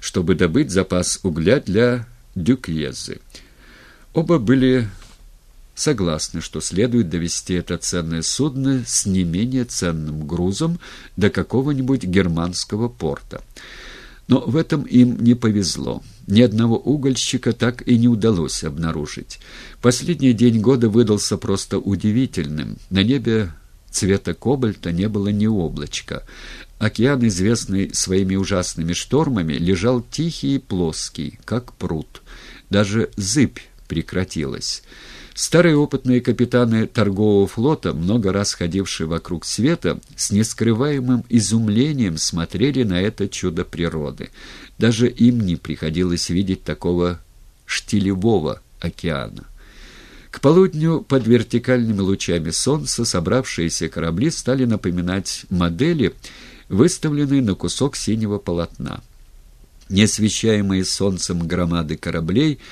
чтобы добыть запас угля для Дюкьезы. Оба были согласны, что следует довести это ценное судно с не менее ценным грузом до какого-нибудь германского порта. Но в этом им не повезло. Ни одного угольщика так и не удалось обнаружить. Последний день года выдался просто удивительным. На небе цвета кобальта не было ни облачка. Океан, известный своими ужасными штормами, лежал тихий и плоский, как пруд. Даже зыбь прекратилась. Старые опытные капитаны торгового флота, много раз ходившие вокруг света, с нескрываемым изумлением смотрели на это чудо природы. Даже им не приходилось видеть такого штилевого океана. К полудню под вертикальными лучами солнца собравшиеся корабли стали напоминать модели, выставленные на кусок синего полотна. Неосвещаемые солнцем громады кораблей —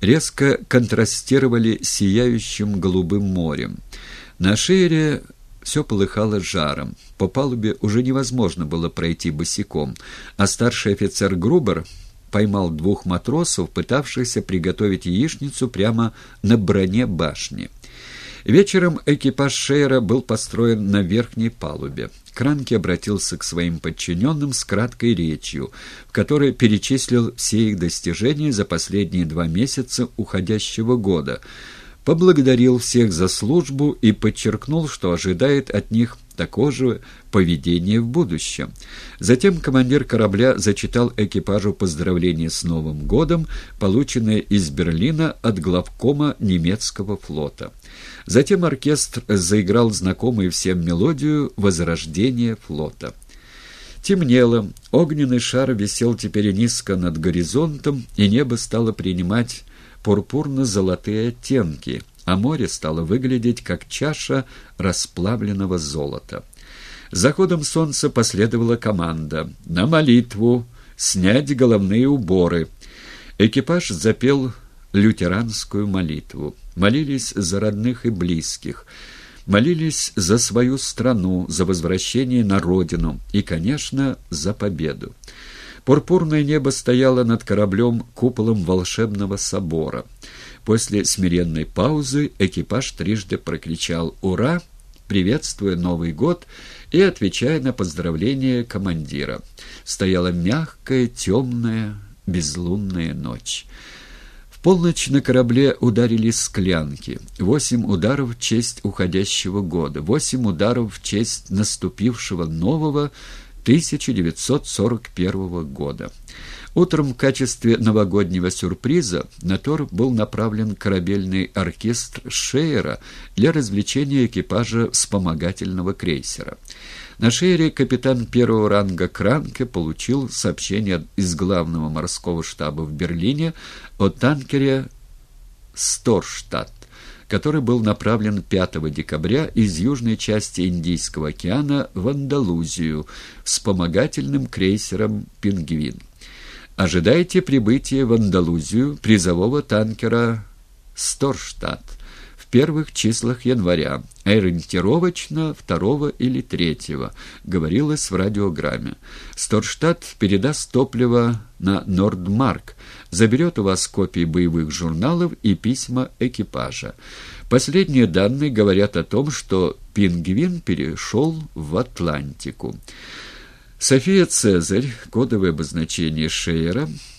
резко контрастировали с сияющим голубым морем. На шеере все полыхало жаром. По палубе уже невозможно было пройти босиком, а старший офицер Грубер поймал двух матросов, пытавшихся приготовить яичницу прямо на броне башни. Вечером экипаж Шейера был построен на верхней палубе. Кранки обратился к своим подчиненным с краткой речью, в которой перечислил все их достижения за последние два месяца уходящего года, поблагодарил всех за службу и подчеркнул, что ожидает от них такого же поведения в будущем. Затем командир корабля зачитал экипажу поздравления с Новым годом, полученное из Берлина от главкома немецкого флота. Затем оркестр заиграл знакомую всем мелодию «Возрождение флота». Темнело, огненный шар висел теперь низко над горизонтом, и небо стало принимать пурпурно-золотые оттенки, а море стало выглядеть как чаша расплавленного золота. Заходом солнца последовала команда «На молитву! Снять головные уборы!» Экипаж запел лютеранскую молитву. Молились за родных и близких, молились за свою страну, за возвращение на родину и, конечно, за победу. Пурпурное небо стояло над кораблем куполом волшебного собора. После смиренной паузы экипаж трижды прокричал «Ура!», приветствуя Новый год и отвечая на поздравления командира. Стояла мягкая, темная, безлунная ночь полночь на корабле ударили склянки. Восемь ударов в честь уходящего года, восемь ударов в честь наступившего нового 1941 года. Утром в качестве новогоднего сюрприза на Тор был направлен корабельный оркестр Шейера для развлечения экипажа вспомогательного крейсера. На Шейере капитан первого ранга Кранке получил сообщение из главного морского штаба в Берлине о танкере «Сторштадт», который был направлен 5 декабря из южной части Индийского океана в Андалузию вспомогательным крейсером «Пингвин». Ожидайте прибытия в Андалузию призового танкера «Сторштадт» первых числах января, ориентировочно 2 или 3, говорилось в радиограмме. Сторштадт передаст топливо на Нордмарк, заберет у вас копии боевых журналов и письма экипажа. Последние данные говорят о том, что «Пингвин» перешел в Атлантику. София Цезарь, кодовое обозначение Шейера,